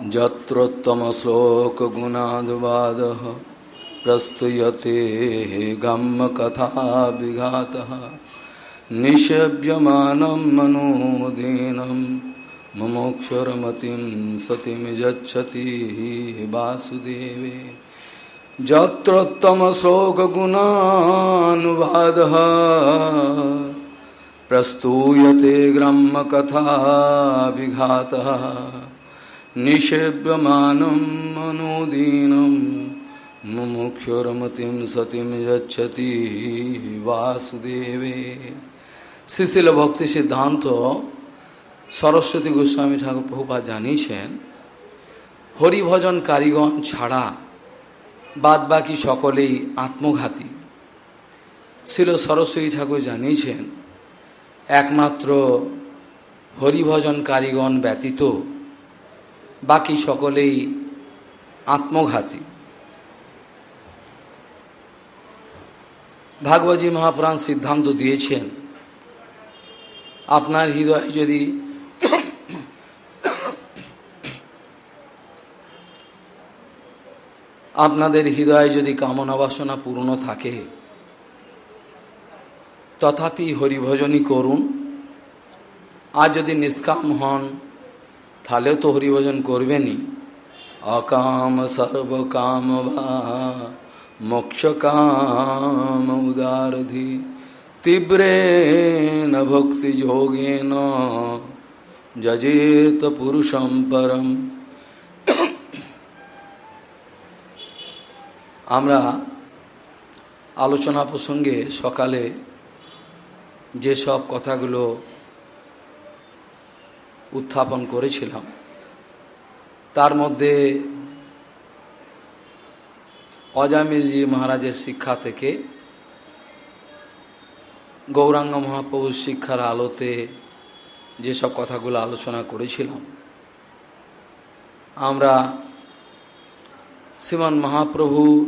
जत्रोत्तमश्लोकगुणादुवादः प्रस्तुयते गम्मकथाभिघातः निषेव्यमानं मनोदीनं वासुदेव सतिमिजच्छति वासुदेवे। जत्रोत्तमश्लोकगुणानुवादः प्रस्तूयते ग्रह्मकथाभिघातः निषेव्यमानं मनोदीनं मुमुक्षुरमतिं सतिं यच्छति বাসুদেবে শিশিল ভক্তি সিদ্ধান্ত সরস্বতী গোস্বামী ঠাকুর প্রভুপা জানিয়েছেন হরিভজন কারিগণ ছাড়া বাদ বাকি সকলেই আত্মঘাতী শিল সরস্বতী ঠাকুর জানিয়েছেন একমাত্র হরিভজন কারিগণ ব্যতীত বাকি সকলেই আত্মঘাতী। ভাগবতী মহাপুরাণ সিদ্ধান্ত দিয়েছেন, আপনার হৃদয় যদি আপনাদের হৃদয়ে যদি কামনা বাসনা পূর্ণ থাকে, তথাপি হরিভজনই করুন। আর যদি নিষ্কাম হন তাহলে তো হরিভজন করবেনই। অকাম সর্বকাম বা মোক্ষ কাম উদারধি তীব্রেণ ভক্তি যোগেন যজেত পুরুষম পরম। আমরা আলোচনা প্রসঙ্গে সকালে যেসব কথাগুলো উত্থাপন করেছিলাম। তার মধ্যে অজামিলজি মহারাজের শিক্ষা থেকে গৌরাঙ্গ মহাপ্রভুর শিক্ষার আলোতে যেসব কথাগুলো আলোচনা করেছিলাম, আমরা শ্রীমান মহাপ্রভুর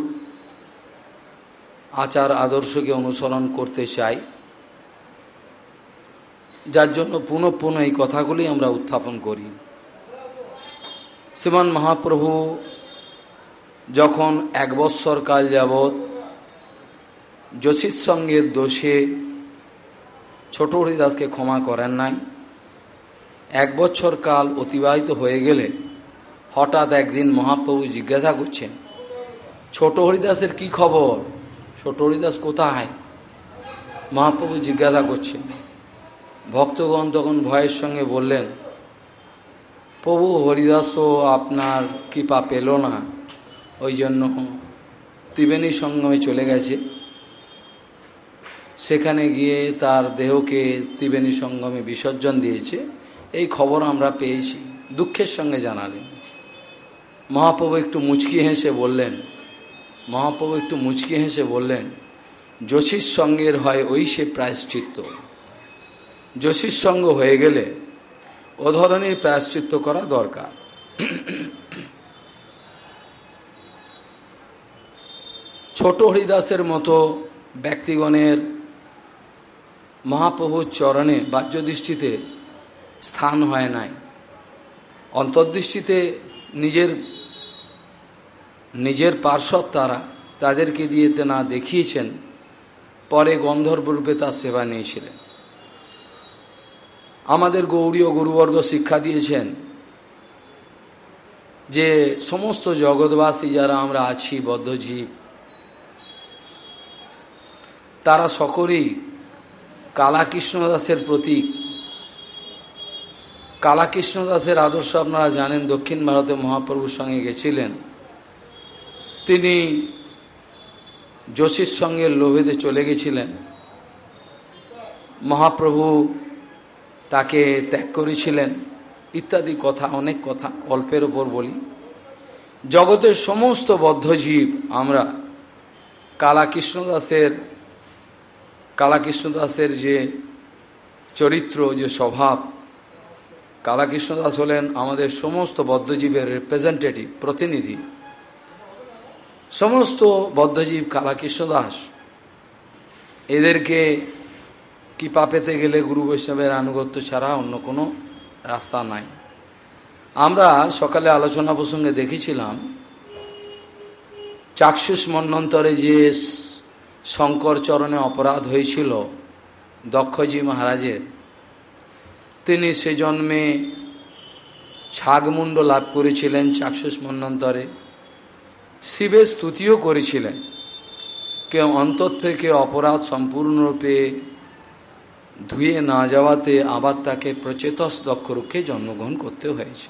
আচার আদর্শকে অনুসরণ করতে চাই। যার জন্য পুনঃ পুনঃ এই কথাগুলি আমরা উত্থাপন করি। শ্রীমান মহাপ্রভু যখন এক বৎসর কাল যাবৎ যোশিত সঙ্গের দোষে ছোট হরিদাসকে ক্ষমা করেন নাই, এক বছর কাল অতিবাহিত হয়ে গেলে হঠাৎ একদিন মহাপ্রভু জিজ্ঞাসা করছেন, ছোট হরিদাসের কি খবর? ছোট হরিদাস কোথায়? মহাপ্রভু জিজ্ঞাসা করছেন ভক্তগণ তখন ভয়ের সঙ্গে বললেন, প্রভু হরিদাস তো আপনার কৃপা পেল না, ওই জন্য ত্রিবেণী সঙ্গমে চলে গেছে। সেখানে গিয়ে তার দেহকে ত্রিবেণী সঙ্গমে বিসর্জন দিয়েছে। এই খবর আমরা পেয়েছি। দুঃখের সঙ্গে জানালেন। মহাপ্রভু একটু মুচকি হেসে বললেন, মহাপ্রভু একটু মুচকি হেসে বললেন, যোশীর সঙ্গের হয় ওই সে প্রায়শ্চিত্ত। যোশীর সঙ্গ হয়ে গেলে ও ধরনের প্রায়শ্চিত্ত করা দরকার। ছোট হরিদাসের মতো ব্যক্তিগণের মহাপ্রভুর চরণে বাহ্য দৃষ্টিতে স্থান হয় নাই। অন্তর্দৃষ্টিতে নিজের নিজের পার্শ্বদ তারা তাদেরকে দিয়ে না দেখিয়েছেন, পরে গন্ধর্বরূপে তার সেবা নিয়েছিলেন। আমাদের গৌরীয় গুরুবর্গ শিক্ষা দিয়েছেন যে সমস্ত জগৎবাসী যারা আমরা আছি, বদ্ধজীব, তারা সকলেই কালাকৃষ্ণদাসের প্রতীক। কালাকৃষ্ণদাসের আদর্শ আপনারা জানেন, দক্ষিণ ভারতে মহাপ্রভুর সঙ্গে গেছিলেন। তিনি যোশীর সঙ্গে লোভেতে চলে গেছিলেন। মহাপ্রভু তাকে ত্যাগ করেছিলেন। ইত্যাদি কথা, অনেক কথা অল্পের ওপর বলি। জগতের সমস্ত বদ্ধজীব আমরা কালাকৃষ্ণদাসের কালাকৃষ্ণদাসের যে চরিত্র, যে স্বভাব, কালাকৃষ্ণদাস হলেন আমাদের সমস্ত বদ্ধজীবের রিপ্রেজেন্টেটিভ প্রতিনিধি। সমস্ত বদ্ধজীব কালাকৃষ্ণদাস, এদেরকে কৃপা পেতে গেলে গুরু বৈষ্ণবের আনুগত্য ছাড়া অন্য কোনো রাস্তা নাই। আমরা সকালে আলোচনা প্রসঙ্গে দেখেছিলাম, চাক্ষুষ মন্বন্তরে যে শঙ্কর চরণে অপরাধ হয়েছিল দক্ষজি মহারাজের, তিনি সে জন্মে ছাগমুণ্ড লাভ করেছিলেন চাক্ষুষ মন্বন্তরে শিবের স্তুতিও করেছিলেন। কে অন্তর থেকে অপরাধ সম্পূর্ণরূপে ধুয়ে না যাওয়াতে আবার তাকে প্রচেতস দক্ষরূপে জন্মগ্রহণ করতে হয়েছে।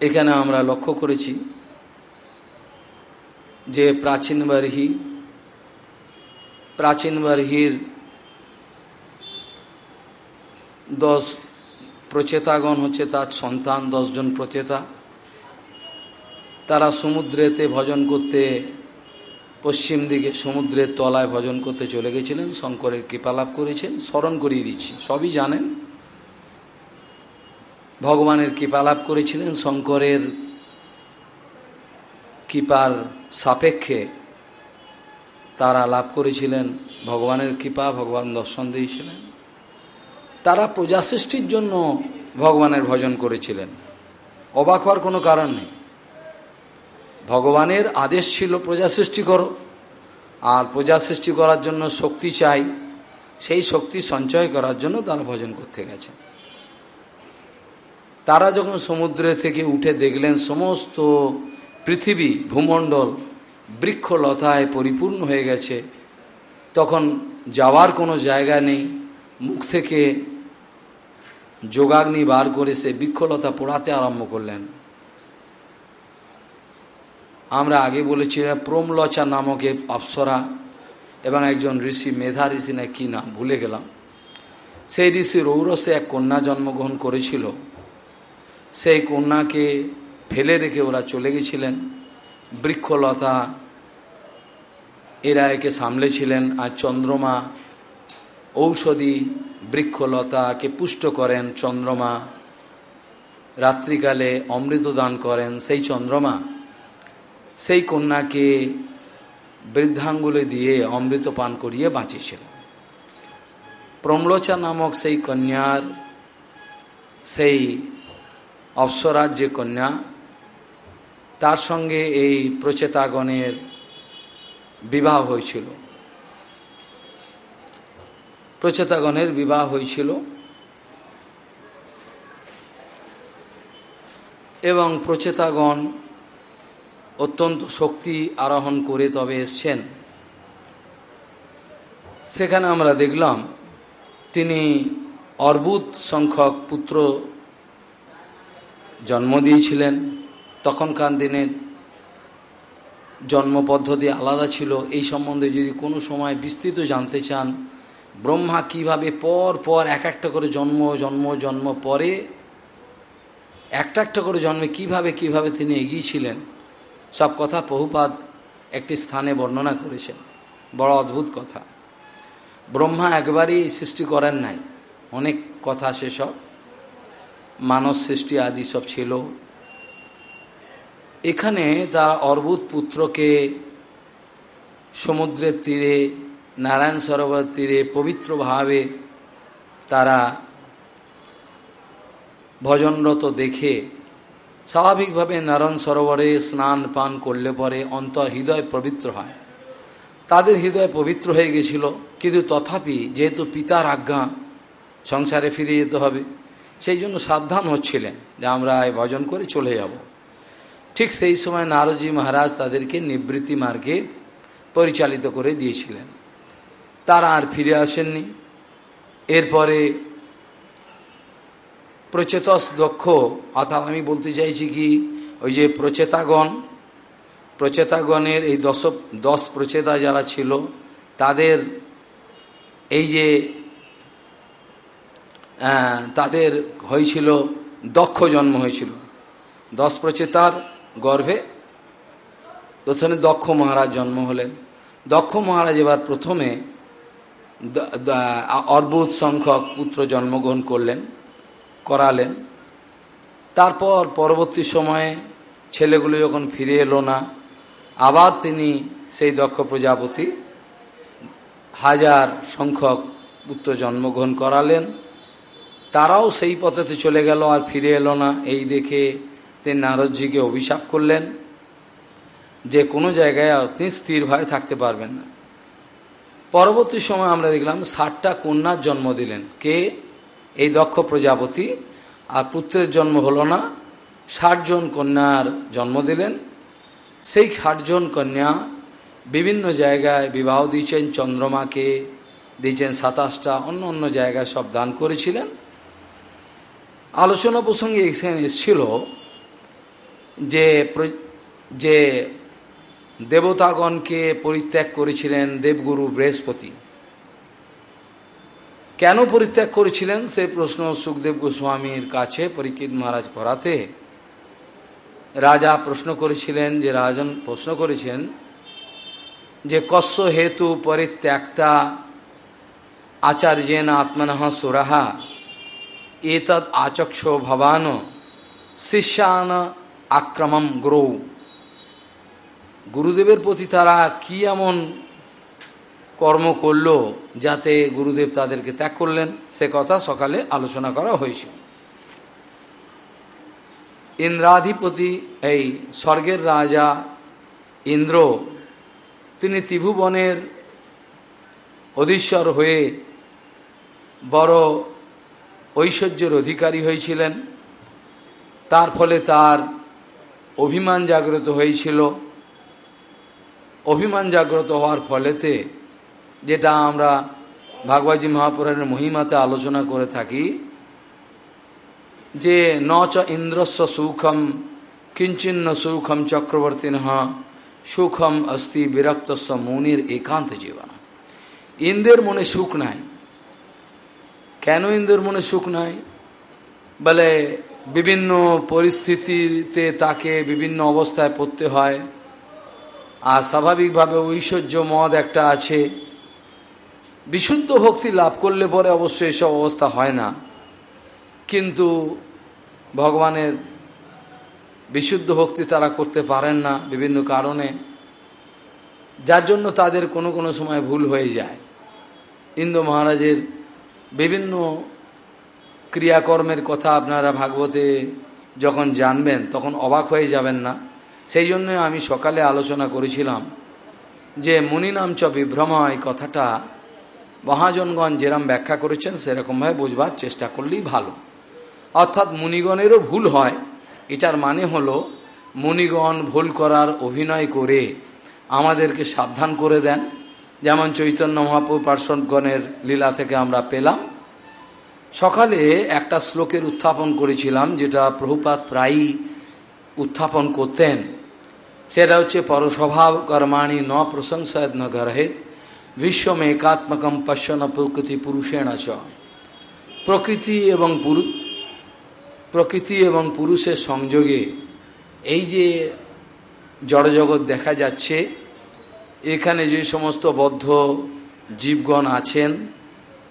এখানে আমরা লক্ষ্য করেছি যে প্রাচীন বারহি, প্রাচীন বারহির দশ প্রচেতাগণ হচ্ছে তার সন্তান, দশজন প্রচেতা। তারা সমুদ্রেতে ভজন করতে পশ্চিম দিকে সমুদ্রের তলায় ভজন করতে চলে গেছিলেন, শঙ্করের কৃপালাভ করেছেন, স্মরণ করিয়ে দিচ্ছি, সবই জানেন। ভগবানের কৃপালাভ করেছিলেন, শঙ্করের কৃপার সাপেক্ষে তারা লাভ করেছিলেন, ভগবানের কৃপা, ভগবান দর্শন দিয়েছিলেন। তারা প্রজা সৃষ্টির জন্য ভগবানের ভজন করেছিলেন। অবাক হওয়ার কোনো কারণ নেই। ভগবানের আদেশ ছিল প্রজা সৃষ্টি করো। আর প্রজা সৃষ্টি করার জন্য শক্তি চাই। সেই শক্তি সঞ্চয় করার জন্য তারা ভজন করতে গেছে। তারা যখন সমুদ্রে থেকে উঠে দেখলেন, সমস্ত পৃথিবী ভূমণ্ডল বৃক্ষলতায় পরিপূর্ণ হয়ে গেছে। তখন যাওয়ার কোনো জায়গা নেই। মুখ থেকে যোগাগ্নি বার করে সে বৃক্ষলতা পোড়াতে আরম্ভ করলেন। আমরা আগে বলেছিলাম প্রমলচা নামক অপ্সরা এবং একজন ঋষি, মেধা ঋষি না কী নাম, ভুলে গেলাম। সেই ঋষি রৌরসে এক কন্যা জন্মগ্রহণ করেছিল। সেই কন্যাকে ফেলে রেখে ওরা চলে গেছিলেন। বৃক্ষলতা এরা একে সামলেছিলেন আর চন্দ্রমা ঔষধি বৃক্ষলতাকে পুষ্ট করেন। চন্দ্রমা রাত্রিকালে অমৃত দান করেন। সেই চন্দ্রমা সেই কন্যাকে বৃদ্ধাঙ্গুলে দিয়ে অমৃত পান করিয়ে বাঁচিয়েছিল। প্রমলোচা নামক সেই কন্যার, সেই অপসরার যে কন্যা, তার সঙ্গে এই প্রচেতাগণের বিবাহ হয়েছিল। প্রচেতাগণের বিবাহ হয়েছিল এবং প্রচেতাগণ অত্যন্ত শক্তি আরোহণ করে তবে এসছেন। সেখানে আমরা দেখলাম, তিনি অর্বুদ সংখ্যক পুত্র জন্ম দিয়েছিলেন। তখনকার দিনের জন্ম পদ্ধতি আলাদা ছিল। এই সম্বন্ধে যদি কোনো সময় বিস্তৃত জানতে চান, ব্রহ্মা কীভাবে পর পর এক একটা করে জন্ম জন্ম জন্ম পরে একটা একটা করে জন্মে কীভাবে কীভাবে তিনি এগিয়েছিলেন সব কথা বহুপাদ একটি স্থানে বর্ণনা করেছেন। বড় অদ্ভুত কথা। ব্রহ্মা একবারই সৃষ্টি করেন নাই। অনেক কথা সেসব মানস সৃষ্টি আদি সব ছিল। এখানে তার অর্বুদ পুত্রকে সমুদ্রের তীরে, নারায়ণ সরোবর তীরে পবিত্রভাবে তারা ভজনরত দেখে স্বাভাবিকভাবে নারায়ণ সরোবরে স্নান পান করলে পরে অন্তর হৃদয় পবিত্র হয়। তাদের হৃদয় পবিত্র হয়ে গেছিল, কিন্তু তথাপি যেহেতু পিতার আজ্ঞা, সংসারে ফিরে যেতে হবে, সেই জন্য সাবধান হচ্ছিলেন যে আমরা এই ভজন করে চলে যাব। ঠিক সেই সময় নারদজি মহারাজ তাদেরকে নিবৃত্তি মার্গে পরিচালিত করে দিয়েছিলেন। তারা আর ফিরে আসেননি। এরপরে প্রচেতস দক্ষ, অর্থাৎ আমি বলতে চাইছি কি, ওই যে প্রচেতাগণ, প্রচেতাগণের এই দশ দশ প্রচেতা যারা ছিল, তাদের এই যে তাদের হয়েছিল, দক্ষ জন্ম হয়েছিল। দশ প্রচেতার গর্ভে প্রথমে দক্ষ মহারাজ জন্ম হলেন। দক্ষ মহারাজ এবার প্রথমে অর্বুত সংখ্যক পুত্র জন্মগ্রহণ করলেন। করালেন। তারপর পরবর্তী সময়ে ছেলেগুলো যখন ফিরে এলো না, আবার তিনি সেই দক্ষ প্রজাপতি হাজার সংখ্যক পুত্র জন্মগ্রহণ করালেন। তারাও সেই পথেতে চলে গেল আর ফিরে এলো না। এই দেখে তিনি নারদজিকে অভিশাপ করলেন যে কোনো জায়গায় আপনি স্থিরভাবে থাকতে পারবেন না। পরবর্তী সময় আমরা দেখলাম ষাটটা কন্যার জন্ম দিলেন। কে? এই দক্ষ প্রজাপতি, আর পুত্রের জন্ম হলো না। ষাটজন কন্যার জন্ম দিলেন। সেই ষাটজন কন্যা বিভিন্ন জায়গায় বিবাহ দিয়েছেন, চন্দ্রমাকে দিয়েছেন সাতাশটা, অন্য অন্য জায়গায় সব দান করেছিলেন। আলোচনা প্রসঙ্গে এখানে এসেছিল যে যে দেবতাগণকে পরিত্যাগ করেছিলেন দেবগুরু বৃহস্পতি। কেন পরিত্যাগ করেছিলেন? সে প্রশ্ন সুখদেব গোস্বামীর কাছে পরীক্ষিত মহারাজ করাতে। রাজা প্রশ্ন করেছিলেন, যে রাজন প্রশ্ন করেছেন, যে কস্য হেতু পরিত্যাক্তা আচার্যেন আত্মনঃ সুরাহা এতদ আচক্ষ ভবান শিষ্যান আক্রমম গ্রৌ। গুরুদেবের প্রতি তারা কি এমন কর্ম করল যাতে গুরুদেব তাদেরকে ত্যাগ করলেন, সে কথা সকালে আলোচনা করা হয়েছিল ইন্দ্রাধিপতি, এই স্বর্গের রাজা ইন্দ্র, তিনি ত্রিভুবনের অধীশ্বর হয়ে বড় ঐশ্বর্যের অধিকারী হয়েছিলেন। তার ফলে তার অভিমান জাগ্রত হয়েছিল। অভিমান জাগ্রত হওয়ার ফলেতে যেটা আমরা ভাগবতী মহাপুরাণের মহিমাতে আলোচনা করে থাকি, যে ন চ ইন্দ্রস্ব সুখম, কিঞ্চিন্ন সুখম চক্রবর্তী সুখম অস্তি বিরক্তস্ব মনির একান্ত জীবন। ইন্দ্রের মনে সুখ নাই। কেন ইন্দ্রের মনে সুখ নাই? বলে বিভিন্ন পরিস্থিতিতে তাকে বিভিন্ন অবস্থায় পড়তে হয়। আর স্বাভাবিকভাবে ঐশ্বর্য মদ একটা আছে। বিশুদ্ধ ভক্তি লাভ করলে পরে অবশ্যই এসব অবস্থা হয় না। কিন্তু ভগবানের বিশুদ্ধ ভক্তি তারা করতে পারেন না বিভিন্ন কারণে, যার জন্য তাদের কোনো কোনো সময় ভুল হয়ে যায়। ইন্দ্র মহারাজের বিভিন্ন ক্রিয়াকর্মের কথা আপনারা ভাগবতে যখন জানবেন, তখন অবাক হয়ে যাবেন না। সেই জন্য আমি সকালে আলোচনা করেছিলাম যে মুনিনাম চ বিভ্রম এই কথাটা মহাজনগণ যেরম ব্যাখ্যা করেছেন, সেরকমভাবে বোঝবার চেষ্টা করলেই ভালো। অর্থাৎ মুনিগণেরও ভুল হয়। এটার মানে হলো, মুনিগণ ভুল করার অভিনয় করে আমাদেরকে সাবধান করে দেন। যেমন চৈতন্য মহাপু পার্শ্বগণের লীলা থেকে আমরা পেলাম। সকালে একটা শ্লোকের উত্থাপন করেছিলাম, যেটা প্রভুপাত প্রায়ই উত্থাপন করতেন। সেটা হচ্ছে পরস্বভাব কর্মাণী ন প্রশংসায় ন গরহেদ বিশ্বম একাত্মকম পশ্যন প্রকৃতি পুরুষেণ চ প্রকৃতি এবং পুরু প্রকৃতি এবং পুরুষের সংযোগে এই যে জড়জগৎ দেখা যাচ্ছে, এখানে যে সমস্ত বদ্ধ জীবগণ আছেন,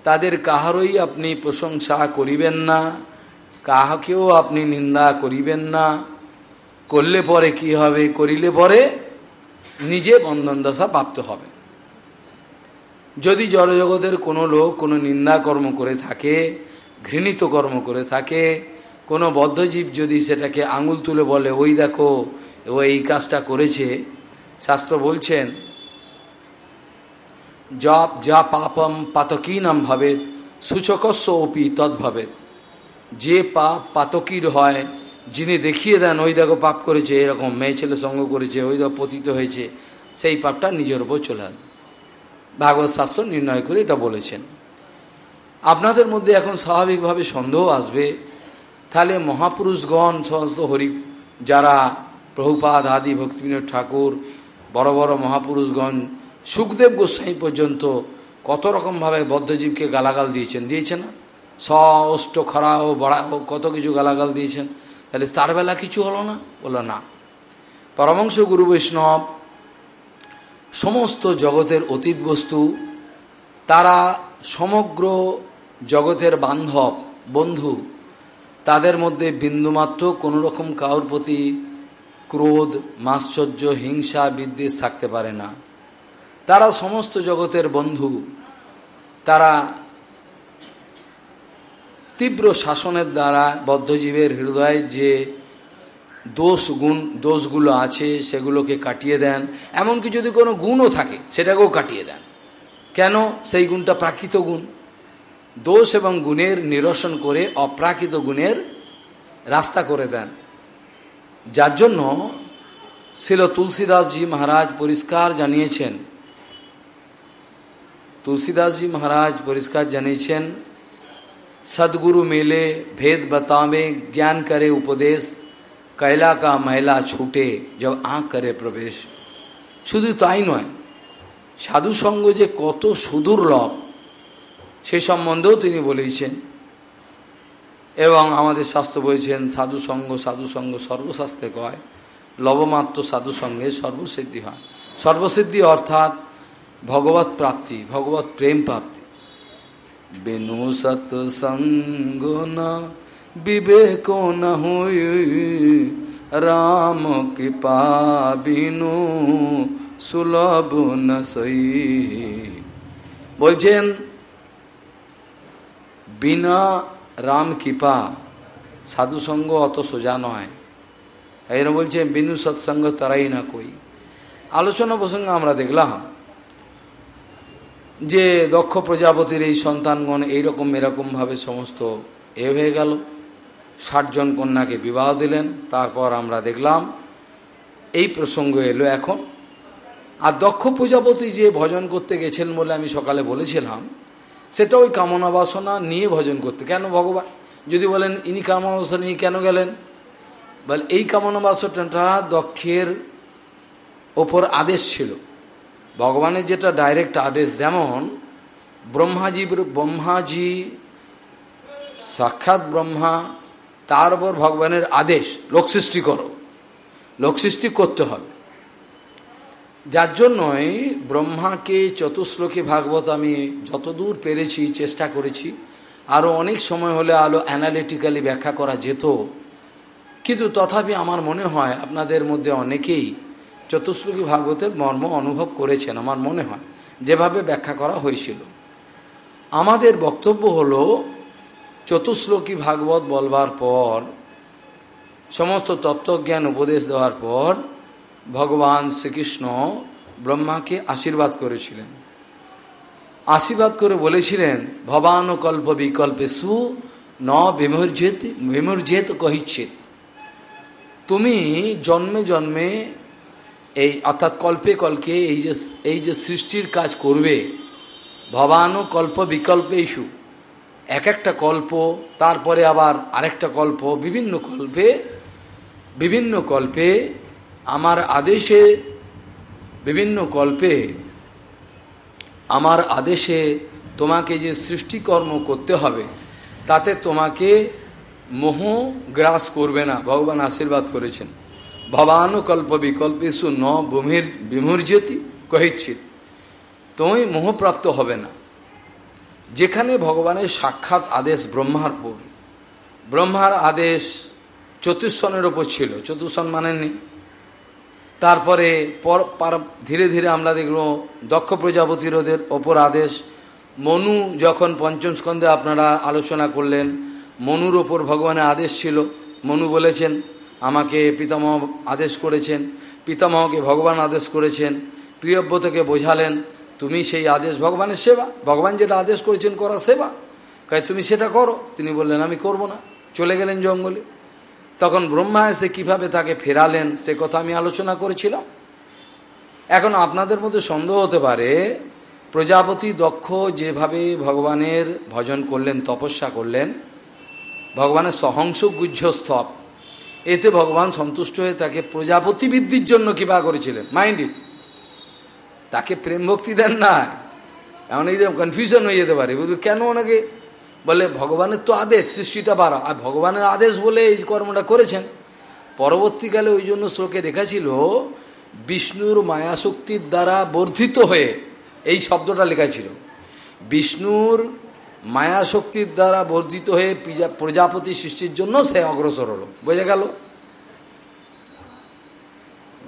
তাদের কাহারই আপনি প্রশংসা করিবেন না, কাহাকেও আপনি নিন্দা করিবেন না। করলে পরে কি হবে? করিলে পরে নিজে বন্ধন দশা প্রাপ্ত হবে। যদি জড়জগতের কোনো লোক কোনো নিন্দা কর্ম করে থাকে, ঘৃণিত কর্ম করে থাকে, কোনো বদ্ধজীব যদি সেটাকে আঙুল তুলে বলে, ওই দেখো, ও এই কাজটা করেছে। শাস্ত্র বলছেন, যা যা পাপম পাতকীনাম ভাবে সূচকস্ব অপি তদ্ভাবে যে পাপ পাতকীর হয়, যিনি দেখিয়ে দেন, ওই দেখো পাপ করেছে, এরকম মেয়ে ছেলে সঙ্গ করেছে, ওই দেখো পতিত হয়েছে, সেই পাপটা নিজের ওপর চলে আসবে ভাগবত শাস্ত্র নির্ণয় করে এটা বলেছেন। আপনাদের মধ্যে এখন স্বাভাবিকভাবে সন্দেহ আসবে, তাহলে মহাপুরুষগণ সমস্ত হরি যারা প্রভুপাদ, আদি, ভক্তিবিনোদ ঠাকুর, বড় বড় মহাপুরুষগণ, সুখদেব গোস্বাই পর্যন্ত কত রকমভাবে বদ্ধজীবকে গালাগাল দিয়েছেন দিয়েছেন না? স অষ্ট খরা ও বড়া ও কত কিছু গালাগাল দিয়েছেন, তাহলে তার বেলা কিছু হলো না? বলল না। পরমাংশ গুরু বৈষ্ণব সমস্ত জগতের অতীত বস্তু, তারা সমগ্র জগতের বান্ধব, বন্ধু, তাদের মধ্যে বিন্দুমাত্র কোনো রকম কাউর প্রতি ক্রোধ মাশ্চর্য হিংসা, বিদ্বেষ থাকতে পারে না। তারা সমস্ত জগতের বন্ধু। তারা তীব্র শাসনের দ্বারা বদ্ধজীবের হৃদয়ে যে দোষ গুণ, দোষগুলো আছে, সেগুলোকে কাটিয়ে দেন। এমনকি যদি কোনো গুণও থাকে, সেটাকেও কাটিয়ে দেন। কেন? সেই গুণটা প্রাকৃত গুণ। দোষ এবং গুণের নিরসন করে অপ্রাকৃত গুণের রাস্তা করে দেন। যার জন্য ছিল তুলসীদাসজি মহারাজ পরিষ্কার জানিয়েছেন, তুলসীদাসজি মহারাজ পরিষ্কার জানিয়েছেন, সদ্গুরু মেলে ভেদ বতাবে জ্ঞান করে উপদেশ कैला का महिला छूटे जब आँख करे প্রবেশ শুধু তাই নয় সাধুসঙ্গ যে কত সুদুর্লভ সে সম্বন্ধেও তিনি বলেছেন এবং আমাদের শাস্ত্র বলেছেন সাধুসঙ্গ সাধুসঙ্গ সর্বশাস্ত্রে কয় লবমাত্র সাধুসঙ্গে সর্বসিদ্ধি হয় সর্বসিদ্ধি অর্থাৎ ভগবত প্রাপ্তি ভগবত প্রেম প্রাপ্তি বেনু সৎসঙ্গ না বিবেক না হই রাম কৃপা বিনু, সুলভ না সই বলছেন, বিনা রাম কৃপা সাধুসঙ্গ অত সোজা নয়। এরা বলছে, বিনু সৎসঙ্গ তারাই না কই। আলোচনা প্রসঙ্গে আমরা দেখলাম যে দক্ষ প্রজাপতির এই সন্তানগণ এইরকম এরকমভাবে সমস্ত এ হয়ে গেল। ষাটজন কন্যাকে বিবাহ দিলেন, তারপর আমরা দেখলাম এই প্রসঙ্গ এলো এখন। আর দক্ষ প্রজাপতি যে ভজন করতে গেছেন বলে আমি সকালে বলেছিলাম, সেটা ওই কামনা বাসনা নিয়ে ভজন করতে। কেন ভগবান? যদি বলেন, ইনি কামনা বাসনা নিয়ে কেন গেলেন? বল, এই কামনা বাসনাটা দক্ষের ওপর আদেশ ছিল। ভগবানের যেটা ডাইরেক্ট আদেশ যেমন ব্রহ্মাজি ব্রহ্মাজি, সাক্ষাৎ ব্রহ্মা তার উপর ভগবানের আদেশ, লোক সৃষ্টি করো। লোক সৃষ্টি করতে হবে। যার জন্যই ব্রহ্মাকে চতুশ্লোকী ভাগবত আমি যতদূর পেরেছি, চেষ্টা করেছি আরও অনেক সময় হলে আলো অ্যানালিটিক্যালি ব্যাখ্যা করা যেত। কিন্তু তথাপি আমার মনে হয়, আপনাদের মধ্যে অনেকেই চতুশ্লোকী ভাগবতের মর্ম অনুভব করেছেন, আমার মনে হয়। যেভাবে ব্যাখ্যা করা হয়েছিল। আমাদের বক্তব্য হল চতুশ্লোকী ভাগবত বলবার পর, সমস্ত তত্ত্বজ্ঞান উপদেশ দেওয়ার পর, ভগবান শ্রীকৃষ্ণ ব্রহ্মাকে আশীর্বাদ করেছিলেন। আশীর্বাদ করে বলেছিলেন, ভবানুকল্প বিকল্পে সু ন বিমর্জিত বিমর্জিত কহিচ্ছিত। তুমি জন্মে জন্মে এই, অর্থাৎ কল্পে কল্পে এই যে এই যে সৃষ্টির কাজ করবে ভবানু কল্প বিকল্পে ইস্যু এক একটা কল্প, তারপরে আবার আরেকটা কল্প, বিভিন্ন কল্পে বিভিন্ন কল্পে, আমার আদেশে, বিভিন্ন কল্পে, আমার আদেশে তোমাকে যে সৃষ্টিকর্ম করতে হবে, তাতে তোমাকে মোহ গ্রাস করবে না। ভগবান আশীর্বাদ করেছেন। ভবানুকল্প বিকল্পেশু ন ভূমির বিমূর্যতি কহিচ্ছিত তুমি মোহপ্রাপ্ত হবে না। যেখানে ভগবানের সাক্ষাৎ আদেশ ব্রহ্মার উপর। ব্রহ্মার আদেশ চতুর্সনের ওপর ছিল। চতুর্সন মানেননি। তারপরে পর ধীরে ধীরে আমরা দেখব দক্ষ প্রজাপতির ওদের ওপর আদেশ। মনু যখন পঞ্চম স্কন্ধে আপনারা আলোচনা করলেন, মনুর ওপর ভগবানের আদেশ ছিল। মনু বলেছেন, আমাকে পিতামহ আদেশ করেছেন, পিতামহকে ভগবান আদেশ করেছেন, প্রিয়ব্রতকে বোঝালেন তুমি সেই আদেশ, ভগবানের সেবা। ভগবান যেটা আদেশ করেছেন করা সেবা। কাই তুমি সেটা করো। তিনি বললেন, আমি করব না। চলে গেলেন জঙ্গলে। তখন ব্রহ্মা এসে কীভাবে তাকে ফেরালেন, সে কথা আমি আলোচনা করেছিলাম। এখন আপনাদের মধ্যে সন্দেহ হতে পারে, প্রজাপতি দক্ষ যেভাবে ভগবানের ভজন করলেন, তপস্যা করলেন, ভগবানের সহংস গুহ্যস্তব এতে ভগবান সন্তুষ্ট হয়ে তাকে প্রজাপতি বৃদ্ধির জন্য কৃপা করেছিলেন। Mind it. তাকে প্রেম ভক্তি দেন না। এমন একদম কনফিউশন হয়ে যেতে পারে। বুঝলি? কেন ওনাকে বলে, ভগবানের তো আদেশ, সৃষ্টিটা বাড়া আর ভগবানের আদেশ বলে এই কর্মটা করেছেন। পরবর্তীকালে ওই জন্য শ্লোকে লেখা বিষ্ণুর মায়াশক্তির দ্বারা বর্ধিত হয়ে এই শব্দটা লেখা ছিল। বিষ্ণুর মায়াশক্তির দ্বারা বর্ধিত হয়ে প্রজাপতি সৃষ্টির জন্য সে অগ্রসর হলো। বোঝা গেল?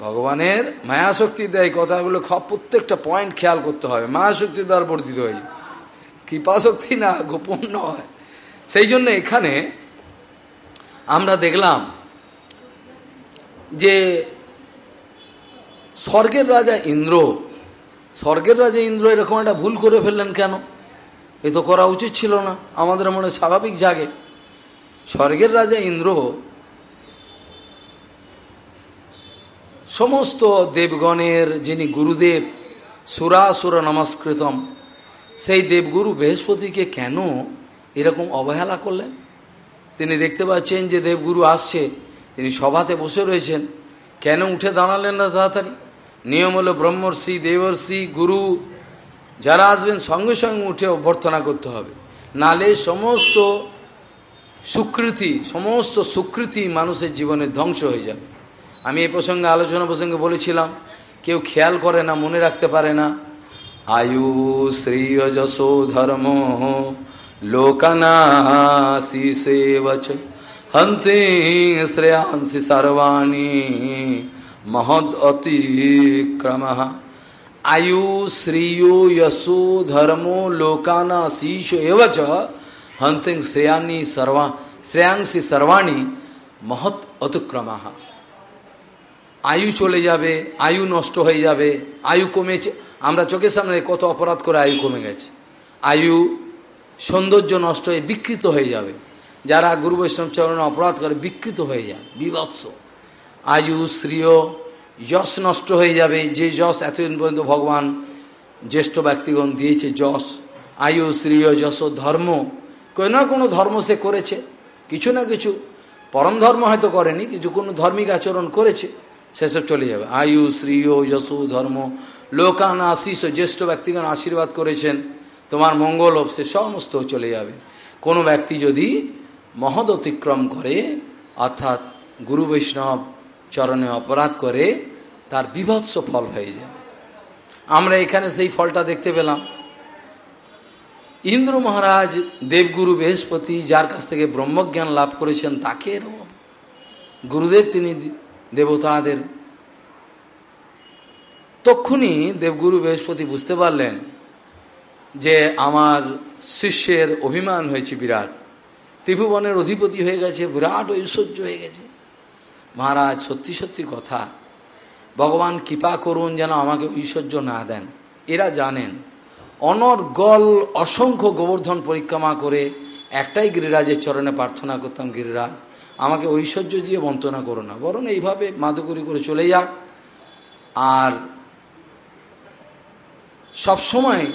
ভগবানের মায়াশক্তির দ্বারা এই কথাগুলো প্রত্যেকটা পয়েন্ট খেয়াল করতে হবে। মায়াশক্তির দ্বারা বর্ধিত হয়েছে কৃপাশক্তি না, গোপন নয়। সেই জন্য এখানে আমরা দেখলাম যে স্বর্গের রাজা ইন্দ্র, স্বর্গের রাজা ইন্দ্র এরকম একটা ভুল করে ফেললেন কেন? এ তো করা উচিত ছিল না। আমাদের মনে স্বাভাবিক জাগে। স্বর্গের রাজা ইন্দ্র সমস্ত দেবগণের যিনি গুরুদেব সুরাসুর নমস্কৃতম, সেই দেবগুরু বৃহস্পতিকে কেন এরকম অবহেলা করলেন? তিনি দেখতে পাচ্ছেন যে দেবগুরু আসছে, তিনি সভাতে বসে রয়েছেন। কেন উঠে দাঁড়ালেন না তাড়াতাড়ি? নিয়ম হলো ব্রহ্মর্ষি, দেবর্ষি, গুরু, যারা আসবেন সঙ্গে সঙ্গে উঠে অভ্যর্থনা করতে হবে। নালে সমস্ত সুকৃতি সমস্ত সুকৃতি মানুষের জীবনে ধ্বংস হয়ে যাবে। আমি এই প্রসঙ্গে আলোচনা প্রসঙ্গে বলেছিলাম, কেউ খেয়াল করে না, মনে রাখতে পারে না। আয়ু শ্রেয় যশো ধর্ম লোকনাশিসেবচ হন্তি শ্রেয়াংসি সর্বাণী মহদ অতিক্রম। আয়ু শ্রেয় যশো ধর্ম লোকানাশীষ এব হন্তি শ্রেয়ানি সর্বা, শ্রেয়াংসি সর্বাণী মহৎ অতিক্রম। আয়ু চলে যাবে, আয়ু নষ্ট হয়ে যাবে, আয়ু কমেছে আমরা চোখের সামনে কত অপরাধ করে আয়ু কমে গেছে। আয়ু সৌন্দর্য নষ্ট হয়ে বিকৃত হয়ে যাবে। যারা গুরু বৈষ্ণব চরণে অপরাধ করে বিকৃত হয়ে যায়, বিভৎস। আয়ু শ্রীয়, যশ নষ্ট হয়ে যাবে। যে যশ এতদিন পর্যন্ত ভগবান জ্যেষ্ঠ ব্যক্তিগণ দিয়েছে, যশ। আয়ু শ্রীয়, যশ ধর্ম। কোনো না কোনো ধর্ম সে করেছে। কিছু না কিছু। পরম ধর্ম হয়তো করেনি কিছু কোনো ধার্মিক আচরণ করেছে। সেসব চলে যাবে। আয়ু শ্রীয় যশো, ধর্ম, লোকান, আশিস, জ্যেষ্ঠ ব্যক্তিগণ আশীর্বাদ করেছেন, তোমার মঙ্গল সে সমস্ত চলে যাবে। কোনো ব্যক্তি যদি মহৎ অতিক্রম করে, অর্থাৎ গুরু বৈষ্ণব চরণে অপরাধ করে, তার বিভৎস ফল হয়ে যায়। আমরা এখানে সেই ফলটা দেখতে পেলাম। ইন্দ্র মহারাজ দেবগুরু বৃহস্পতি, যার কাছ থেকে ব্রহ্মজ্ঞান লাভ করেছেন, তাকে গুরুদেব তিনি দেবতাদের। তক্ষুনি দেবগুরু বৃহস্পতি বুঝতে পারলেন যে আমার শিষ্যের অভিমান হয়েছে বিরাট। ত্রিভুবনের অধিপতি হয়ে গেছে, বিরাট ঐশ্বর্য হয়ে গেছে। মহারাজ, সত্যি সত্যি কথা, ভগবান কৃপা করুন যেন আমাকে ঐশ্বর্য না দেন। এরা জানেন অনর্গল অসংখ্য গোবর্ধন পরিক্রমা করে একটাই গিরিরাজের চরণে প্রার্থনা করতাম, গিরিরাজ আমাকে ঐশ্বর্য দিয়ে বন্তনা করো না। বরং এইভাবে মাদুকরি করে চলে যাক। আর সবসময়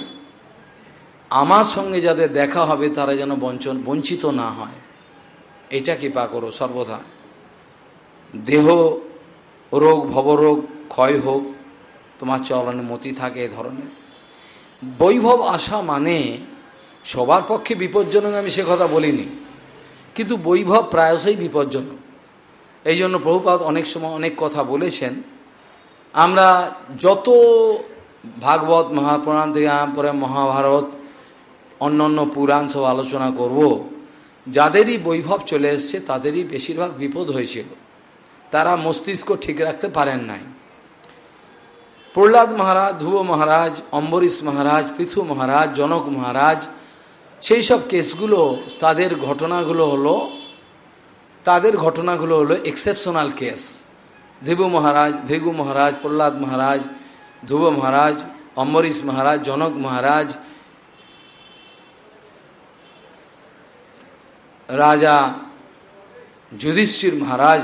আমার সঙ্গে যাদের দেখা হবে, তারা যেন বঞ্চন বঞ্চিত না হয়। এটা কৃপা করো সর্বদা। দেহ রোগ, ভবরোগ, ক্ষয় হোক, তোমার চরণে মতি থাকে এ ধরনের। বৈভব আসা মানে সবার পক্ষে বিপজ্জনক আমি সে কথা বলিনি। কিন্তু বৈভব প্রায়শই বিপজ্জনক। এই জন্য প্রভুপাত অনেক সময় অনেক কথা বলেছেন। আমরা যত ভাগবত, মহাপুরাণ থেকে পরে মহাভারত, অন্য অন্য পুরাণ সব আলোচনা করব, যাদেরই বৈভব চলে এসছে, তাদেরই বেশিরভাগ বিপদ হয়েছিল। তারা মস্তিষ্ক ঠিক রাখতে পারেন নাই। প্রহ্লাদ মহারাজ, ধ্রুব মহারাজ, অম্বরীশ মহারাজ, পৃথু মহারাজ, জনক মহারাজ সেই সব কেসগুলো, তাদের ঘটনাগুলো হলো, তাদের ঘটনাগুলো হলো এক্সেপশনাল কেস দেবু মহারাজ, ভেগু মহারাজ, প্রহ্লাদ মহারাজ, ধ্রুব মহারাজ, অম্বরীশ মহারাজ, জনক মহারাজ, রাজা যুধিষ্ঠির মহারাজ,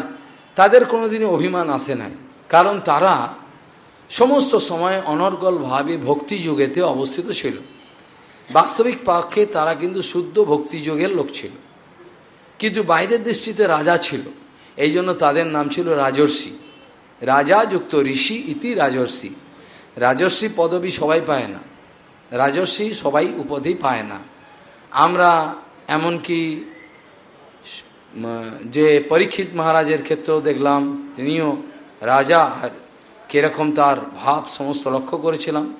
তাদের কোনোদিনই অভিমান আসে নাই। কারণ তারা সমস্ত সময় অনর্গলভাবে ভক্তিযুগেতে অবস্থিত ছিল। বাস্তবিক পক্ষে তারা কিন্তু শুদ্ধ ভক্তিযোগের লোক ছিল। কিন্তু বাইরের দৃষ্টিতে রাজা ছিল। এই জন্য তাদের নাম ছিল রাজর্ষি। রাজা যুক্ত ঋষি ইতি রাজর্ষি। রাজর্ষি পদবি সবাই পায় না। রাজর্ষি সবাই উপাধি পায় না। আমরা এমনকি যে পরীক্ষিত মহারাজের ক্ষেত্রেও দেখলাম, তিনিও রাজা আর কীরকম তার ভাব সমস্ত লক্ষ্য করেছিলাম।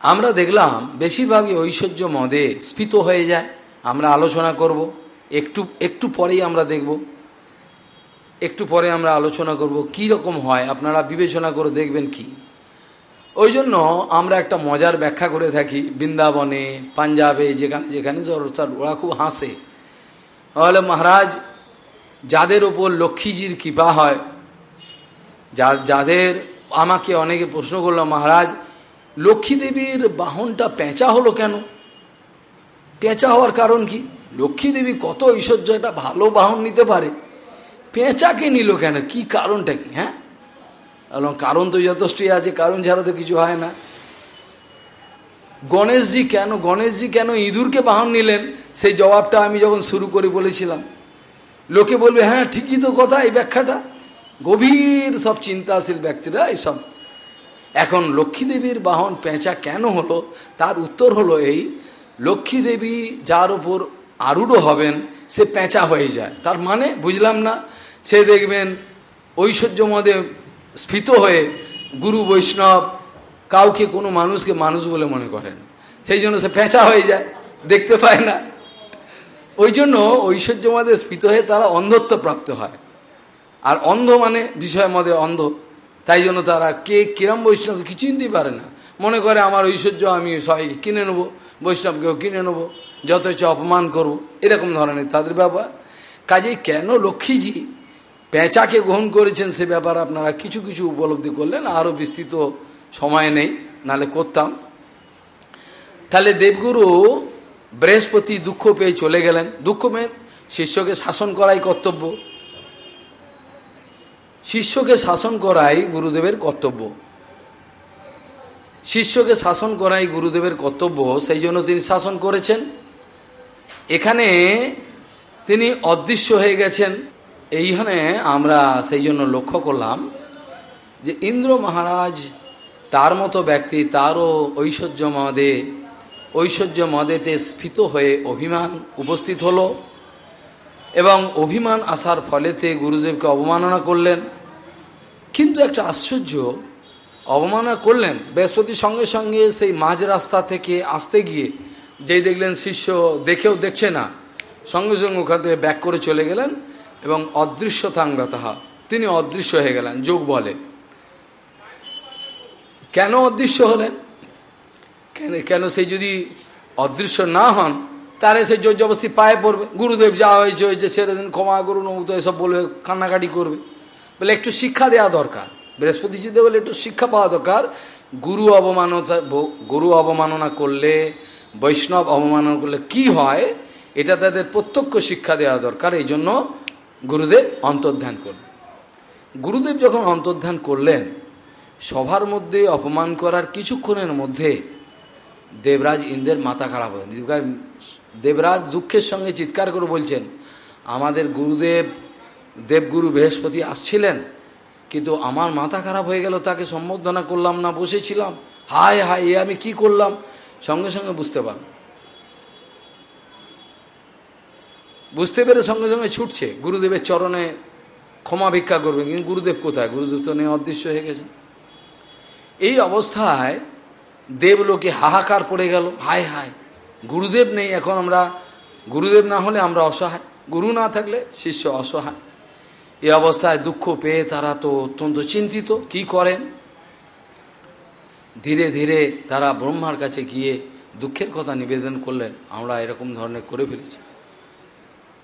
আমরা দেখলাম বেশিরভাগই ঐশ্বর্য মদে স্ফীত হয়ে যায়। আমরা আলোচনা করব। একটু একটু পরেই আমরা দেখব। একটু পরে আমরা আলোচনা করব কি রকম হয়। আপনারা বিবেচনা করে দেখবেন কি। ওই জন্য আমরা একটা মজার ব্যাখ্যা করে থাকি। বৃন্দাবনে, পাঞ্জাবে, যেখানে যেখানে ওরা খুব হাসে। তাহলে মহারাজ, যাদের ওপর লক্ষ্মীজির কৃপা হয়, যা, যাদের আমাকে অনেকে প্রশ্ন করল, মহারাজ লক্ষ্মী দেবীর বাহনটা পেঁচা হলো কেন? পেঁচা হওয়ার কারণ কি? লক্ষ্মী দেবী কত ঐশ্বর্য, একটা ভালো বাহন নিতে পারে। পেঁচাকে নিল কেন? কি কারণটা কি হ্যাঁ? এবং কারণ তো যথেষ্টই আছে, কারণ ছাড়া তো কিছু হয় না। গণেশজি কেন গণেশজি কেন ইঁদুরকে বাহন নিলেন? সেই জবাবটা আমি যখন শুরু করে বলেছিলাম, লোকে বলবে হ্যাঁ ঠিকই তো কথা, এই ব্যাখ্যাটা। গভীর সব চিন্তাশীল ব্যক্তিরা এইসব এখন লক্ষ্মীদেবীর বাহন পেঁচা কেন হলো? তার উত্তর হলো এই, লক্ষ্মীদেবী যার উপর আরূঢ় হবেন, সে পেঁচা হয়ে যায়। তার মানে বুঝলাম না, সে দেখবেন ঐশ্বর্য মদে স্ফীত হয়ে গুরু বৈষ্ণব কাউকে কোনো মানুষকে মানুষ বলে মনে করেন। সেই জন্য সে পেঁচা হয়ে যায়, দেখতে পায় না। ওই জন্য ঐশ্বর্য মধ্যে স্ফীত হয়ে তারা অন্ধত্ব প্রাপ্ত হয়। আর অন্ধ মানে বিষয় মদে অন্ধ। তাই জন্য তারা কে, কিরম বৈষ্ণব, কি চিনতেই পারে না। মনে করে আমার ঐশ্বর্য আমি সবাই কিনে নেব, বৈষ্ণবকেও কিনে নেব যত হচ্ছে অপমান করব, এরকম ধরনের তাদের ব্যাপার। কাজেই কেন লক্ষ্মীজি পেঁচাকে গ্রহণ করেছেন সে ব্যাপার আপনারা কিছু কিছু উপলব্ধি করলেন, আরও বিস্তৃত সময় নেই নালে করতাম। তাহলে দেবগুরু বৃহস্পতি দুঃখ পেয়ে চলে গেলেন। দুঃখ পেয়ে শিষ্যকে শাসন করাই কর্তব্য। শিষ্যকে শাসন করাই গুরুদেবের কর্তব্য। শিষ্যকে শাসন করাই গুরুদেবের কর্তব্য, সেই জন্য তিনি শাসন করেছেন। এখানে তিনি অদৃশ্য হয়ে গেছেন। এইখানে আমরা সেই জন্য লক্ষ্য করলাম যে ইন্দ্র মহারাজ তার মতো ব্যক্তি, তারও ঐশ্বর্য মদে, ঐশ্বর্য মদেতে স্ফীত হয়ে অভিমান উপস্থিত হলো এবং অভিমান আসার ফলেতে গুরুদেবকে অবমাননা করলেন। কিন্তু একটা আশ্চর্য, অবমাননা করলেন। বৃহস্পতির সঙ্গে সঙ্গে সেই মাঝ রাস্তা থেকে আসতে গিয়ে যেই দেখলেন শিষ্য দেখেও দেখছে না, সঙ্গে সঙ্গে ওখান থেকে ব্যাক করে চলে গেলেন এবং অদৃশ্যতাঙ্গতাহা তিনি অদৃশ্য হয়ে গেলেন, যোগ বলে। কেন অদৃশ্য হলেন? কেন কেন সেই যদি অদৃশ্য না হন, তাহলে সে জোর জবস্তি পায়ে পড়বে। গুরুদেব যা হয়েছে হয়েছে, ছেড়ে দিন, ক্ষমা করুন এসব বলবে কান্নাকাটি করবে। বলে একটু শিক্ষা দেওয়া দরকার। বৃহস্পতিজিতে বলে একটু শিক্ষা পাওয়া দরকার। গুরু অবমানতা, গুরু অবমাননা করলে, বৈষ্ণব অবমাননা করলে কি হয়? এটা তাদের প্রত্যক্ষ শিক্ষা দেওয়া দরকার। এই জন্য গুরুদেব অন্তর্ধান করলেন। গুরুদেব যখন অন্তর্ধান করলেন, সভার মধ্যে অপমান করার কিছুক্ষণের মধ্যে দেবরাজ ইন্দ্রের মাথা খারাপ হয় দেবরাজ দুঃখের সঙ্গে চিৎকার করে বলছেন, আমাদের গুরুদেব দেবগুরু বৃহস্পতি আসছিলেন, কিন্তু আমার মাথা খারাপ হয়ে গেল, তাকে সম্বোধনা করলাম না, বসেছিলাম। হায় হায়, এ আমি কি করলাম? সঙ্গে সঙ্গে বুঝতে পারলাম। বুঝতে পেরে সঙ্গে সঙ্গে ছুটছে। গুরুদেবের চরণে ক্ষমা ভিক্ষা করবে, কিন্তু গুরুদেব কোথায়? গুরুদেব তো নেই অদৃশ্য হয়ে গেছে। এই অবস্থায় দেবলোকে হাহাকার পড়ে গেল। হায় হায়, গুরুদেব নেই, এখন আমরা, গুরুদেব না হলে আমরা অসহায়। গুরু না থাকলে শিষ্য অসহায়। এই অবস্থায় দুঃখ পেয়ে তারা তো অত্যন্ত চিন্তিত। কি করেন? ধীরে ধীরে তারা ব্রহ্মার কাছে গিয়ে দুঃখের কথা নিবেদন করলেন। আমরা এরকম ধরনের করে ফেলেছি।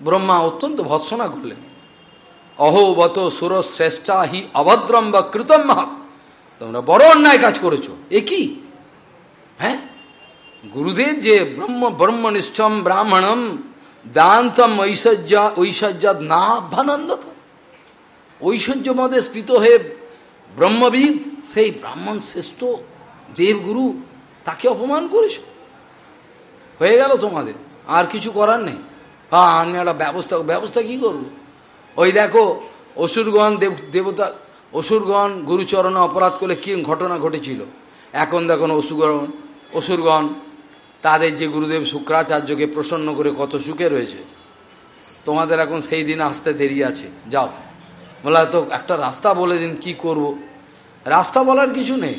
ব্রহ্মা অত্যন্ত ভৎসনা করলেন। অহোবত সুরশ্রেষ্ঠা হি অভদ্রম বা কৃতম তোমরা বড় অন্যায় কাজ করেছ। এ কি? হ্যাঁ? গুরুদেব যে ব্রহ্ম ব্রহ্মনিষ্ঠম ব্রাহ্মণম দান্তম ঐশ্বর্য ঐশ্বর্য না আভ্যানন্দত ঐশ্বর্য মধ্যে স্ফীত হয়ে ব্রহ্মবিদ, সেই ব্রাহ্মণ শ্রেষ্ঠ দেবগুরু তাকে অপমান করেছ? হয়ে গেল তোমাদের, আর কিছু করার নেই। হ্যাঁ আমি একটা ব্যবস্থা ব্যবস্থা কী করব? ওই দেখো, অসুরগণ, দেব, দেবতা, অসুরগণ গুরুচরণে অপরাধ করলে কি ঘটনা ঘটেছিল? এখন দেখুন অসুরগণ অসুরগণ, তাদের যে গুরুদেব শুক্রাচার্যকে প্রসন্ন করে কত সুখে রয়েছে। তোমাদের এখন সেই দিন আসতে দেরি আছে। যাও। বলা, তো একটা রাস্তা বলে দিন, কি করব। রাস্তা বলার কিছু নেই।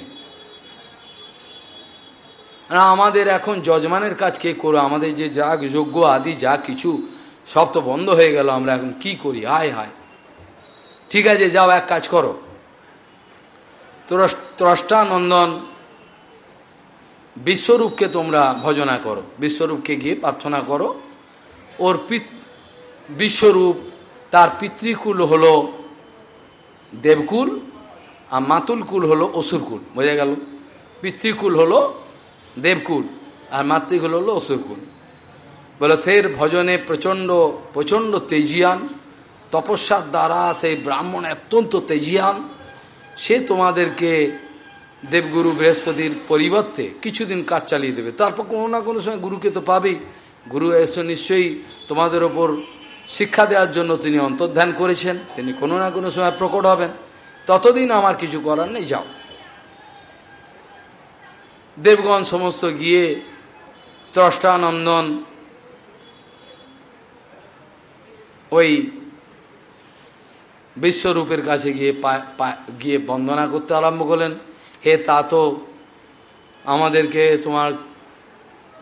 আমাদের এখন যজমানের কাজ কে করো আমাদের যে যা যোগ্য আদি যা কিছু, সব তো বন্ধ হয়ে গেল, আমরা এখন কি করি? হায় হায়। ঠিক আছে, যাও, এক কাজ করো। ত্রষ্টানন্দন, বিশ্বরূপকে তোমরা ভজনা করো। বিশ্বরূপকে গিয়ে প্রার্থনা করো। ওর বিশ্বরূপ, তার পিতৃকুল হল দেবকুল আর মাতুলকুল হলো অসুরকুল বোঝা গেল? পিতৃকুল হলো দেবকুল আর মাতৃকুল হলো অসুরকুল বলে, ফের ভজনে প্রচণ্ড প্রচণ্ড তেজিয়ান, তপস্যার দ্বারা সেই ব্রাহ্মণ অত্যন্ত তেজিয়ান। সে তোমাদেরকে দেবগুরু বৃহস্পতির পরিবর্তে কিছুদিন কাজ চালিয়ে দেবে। তারপর কোনো না কোনো সময় গুরুকে তো পাবেই। গুরু এসে নিশ্চয়ই তোমাদের ওপর শিক্ষা দেওয়ার জন্য তিনি অন্তর্ধান করেছেন। তিনি কোনো না কোনো সময় প্রকট হবেন। ততদিন আমার কিছু করার নেই, যাও। দেবগণ সমস্ত গিয়ে ত্রষ্টানন্দন ওই বিশ্বরূপের কাছে গিয়ে গিয়ে বন্দনা করতে আরম্ভ করলেন। হে, তা তো আমাদেরকে তোমার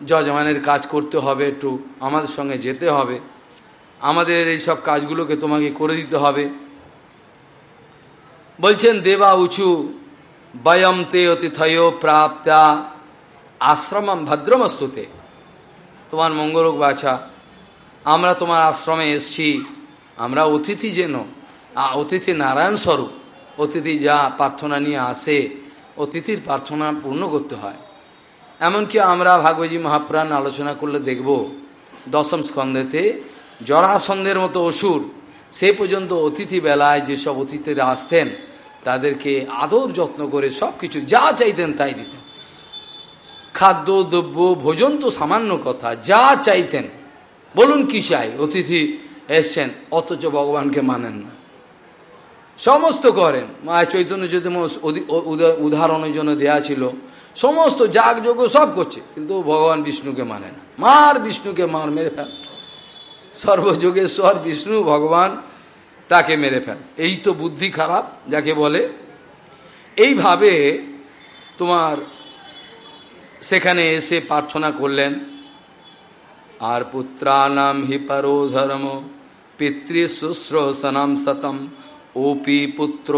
যজমানের কাজ করতে হবে, একটু আমাদের সঙ্গে যেতে হবে। আমাদের এই সব কাজগুলোকে তোমাকে করে দিতে হবে। বলছেন, দেবা উঁচু বয়ম তে অতিথয় প্রাপ্তা আশ্রমম ভদ্রমস্তুতে। তোমার মঙ্গলক বাছা, আমরা তোমার আশ্রমে এসছি। আমরা অতিথি যেন অতিথি নারায়ণ স্বরূপ, অতিথি যা প্রার্থনা নিয়ে আসে, অতিথির প্রার্থনা পূর্ণ করতে হয়। এমনকি আমরা ভাগবতী মহাপুরাণ আলোচনা করলে দেখব, দশম স্কন্ধেতে জরাসন্ধের মতো অসুর, সে পর্যন্ত অতিথি বেলায় যেসব অতিথিরা আসতেন, তাদেরকে আদর যত্ন করে সব কিছু যা চাইতেন তাই দিতেন। খাদ্য, দ্রব্য, ভোজন তো সামান্য কথা, যা চাইতেন। বলুন কি চাই? অতিথি এসছেন, অথচ ভগবানকে মানেন না। সমস্ত করেন। মায়ের চৈতন্য যদি উদাহরণের জন্য দেয়া ছিল, সমস্ত যাগযোগ্য সব করছে, কিন্তু ভগবান বিষ্ণুকে মানে না। মার বিষ্ণুকে মার মেরে ফেল। সর্বযোগেশ্বর, বিষ্ণু, ভগবান তাকে মেরে ফেল। এই তো বুদ্ধি খারাপ, যাকে বলে। এইভাবে তোমার সেখানে এসে প্রার্থনা করলেন। আর পুত্রানাম হি পরো ধর্ম পিতৃশুশ্রোষণম শতম ওপি পুত্র,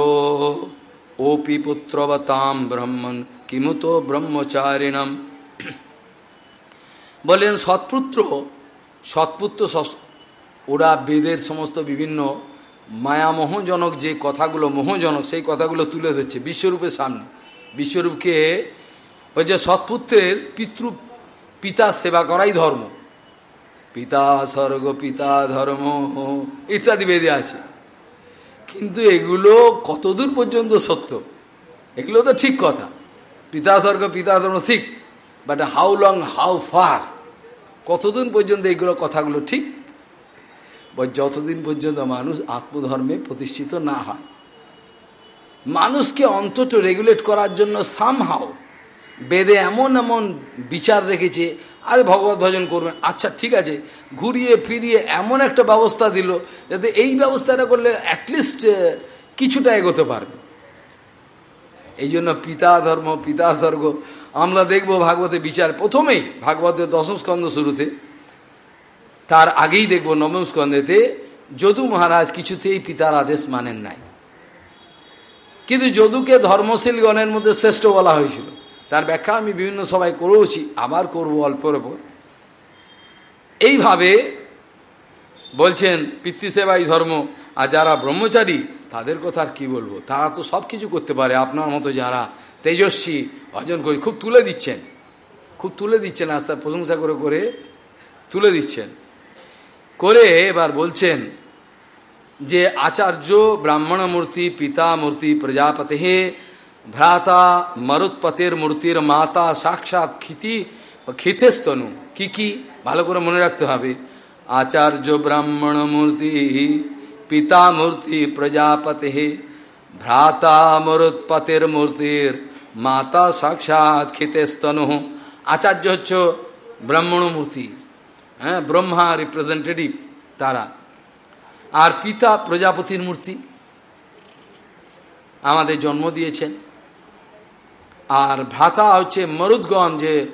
ওপি পুত্রবতাম ব্রহ্মণ, কিমুত ব্রহ্মচারিণম। বলেন, সৎপুত্র সৎপুত্র ওরা বেদের সমস্ত বিভিন্ন মায়ামোহজনক যে কথাগুলো, মোহজনক সেই কথাগুলো তুলে ধরছে বিশ্বরূপের সামনে। বিশ্বরূপকে ওই যে সৎপুত্রের পিতৃ পিতার সেবা করাই ধর্ম। পিতা স্বর্গ, পিতা ধর্ম, ইত্যাদি বেদে আছে। কিন্তু এগুলো কতদূর পর্যন্ত সত্য? এগুলো তো ঠিক কথা। পিতা স্বর্গ, পিতা ধর্ম ঠিক but how long how far কতদিন পর্যন্ত এইগুলো কথাগুলো ঠিক? যতদিন পর্যন্ত মানুষ আত্মধর্মে প্রতিষ্ঠিত না হয়, মানুষকে অন্তত রেগুলেট করার জন্য সামহাও বেদে এমন এমন বিচার রেখেছে, আরে ভগবত ভজন করবেন আচ্ছা ঠিক আছে, ঘুরিয়ে ফিরিয়ে এমন একটা ব্যবস্থা দিল যাতে এই ব্যবস্থাটা করলে অ্যাটলিস্ট কিছুটা এগোতে পারবে। এই জন্য পিতা ধর্ম, পিতা স্বর্গ, আমরা দেখব ভাগবতে বিচার। প্রথমেই ভাগবতের দশম স্কন্ধ শুরুতে তার আগেই দেখব নবম স্কন্ধেতে, যদু মহারাজ কিছুতেই পিতার আদেশ মানেন নাই। কিন্তু যদুকে ধর্মশীল গণের মধ্যে শ্রেষ্ঠ বলা হয়েছিল। তার ব্যাখ্যা আমি বিভিন্ন সবাই করেওছি, আবার করব অল্পর ওপর। এইভাবে বলছেন, পিতৃসেবাই ধর্ম, আর যারা ব্রহ্মচারী, তাদের কথা আর কী বলব? তারা তো সব কিছু করতে পারে, আপনার মতো যারা তেজস্বী অর্জন করি, খুব তুলে দিচ্ছেন। খুব তুলে দিচ্ছেন আস্তে প্রশংসা করে করে তুলে দিচ্ছেন। করে এবার বলছেন যে আচার্য ব্রাহ্মণ মূর্তি পিতা মূর্তি প্রজাপতে ভ্রাতা মরুৎপতের মূর্তির মাতা সাক্ষাৎ খিতি খিতেস্তনু কি কি? ভালো করে মনে রাখতে হবে। আচার্য ব্রাহ্মণ মূর্তি পিতা মূর্তি প্রজাপতে ভ্রাতা মরুৎপতের মূর্তির মাতা সাক্ষাৎ খিতেস্তনু আচার্য হচ্ছে ব্রাহ্মণ মূর্তি হ্যাঁ ব্রহ্মা রিপ্রেজেন্টেটিভ তারা। আর পিতা প্রজাপতির মূর্তি আমাদের জন্ম দিয়েছেন। আর ভ্রাতা হচ্ছে মরুদগণ, যে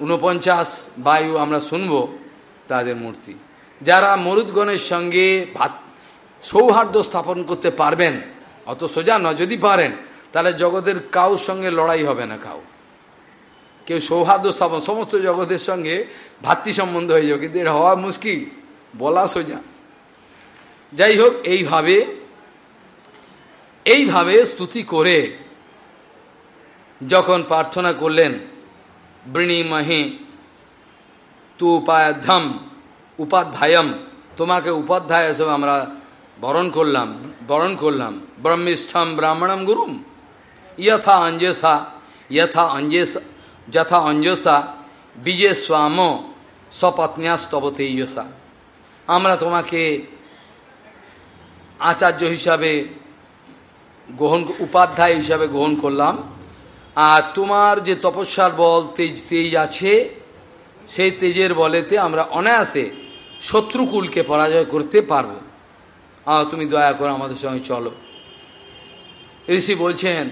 ঊনপঞ্চাশ বায়ু আমরা শুনব তাদের মূর্তি। যারা মরুদগণের সঙ্গে ভাত, সৌহার্দ্য স্থাপন করতে পারবেন, অত সোজা নয়, যদি পারেন, তাহলে জগতের কাউর সঙ্গে লড়াই হবে না কাউ কেউ সৌহার্দ্য স্থাপন, সমস্ত জগতের সঙ্গে ভাতৃ সম্বন্ধ হয়ে যাবে কিন্তু এটা হওয়া মুশকিল, বলা সোজা। যাই হোক, এইভাবে এইভাবে স্তুতি করে যখন প্রার্থনা করলেন, বৃণিমহে তু উপায়াধ্যম উপাধ্যায়ম, তোমাকে উপাধ্যায় হিসেবে আমরা বরণ করলাম বরণ করলাম। ব্রহ্মিষ্ঠম ব্রাহ্মণম গুরুম, ইয়থা অঞ্জেসা ইয়থা অঞ্জেসা যথা অঞ্জসা, বিজে স্বাম স্বপত্ন্যাস্তবতেয়সা আমরা তোমাকে আচার্য হিসাবে গ্রহণ, উপাধ্যায় হিসাবে গ্রহণ করলাম। আর তোমার যে তপস্যার বল তেজ তেজ আছে, সেই তেজের বলেতে আমরা অনায়াসে শত্রুকুলকে পরাজয় করতে পারব। আর তুমি দয়া করে আমাদের সঙ্গে চলো। ঋষি বলছেন,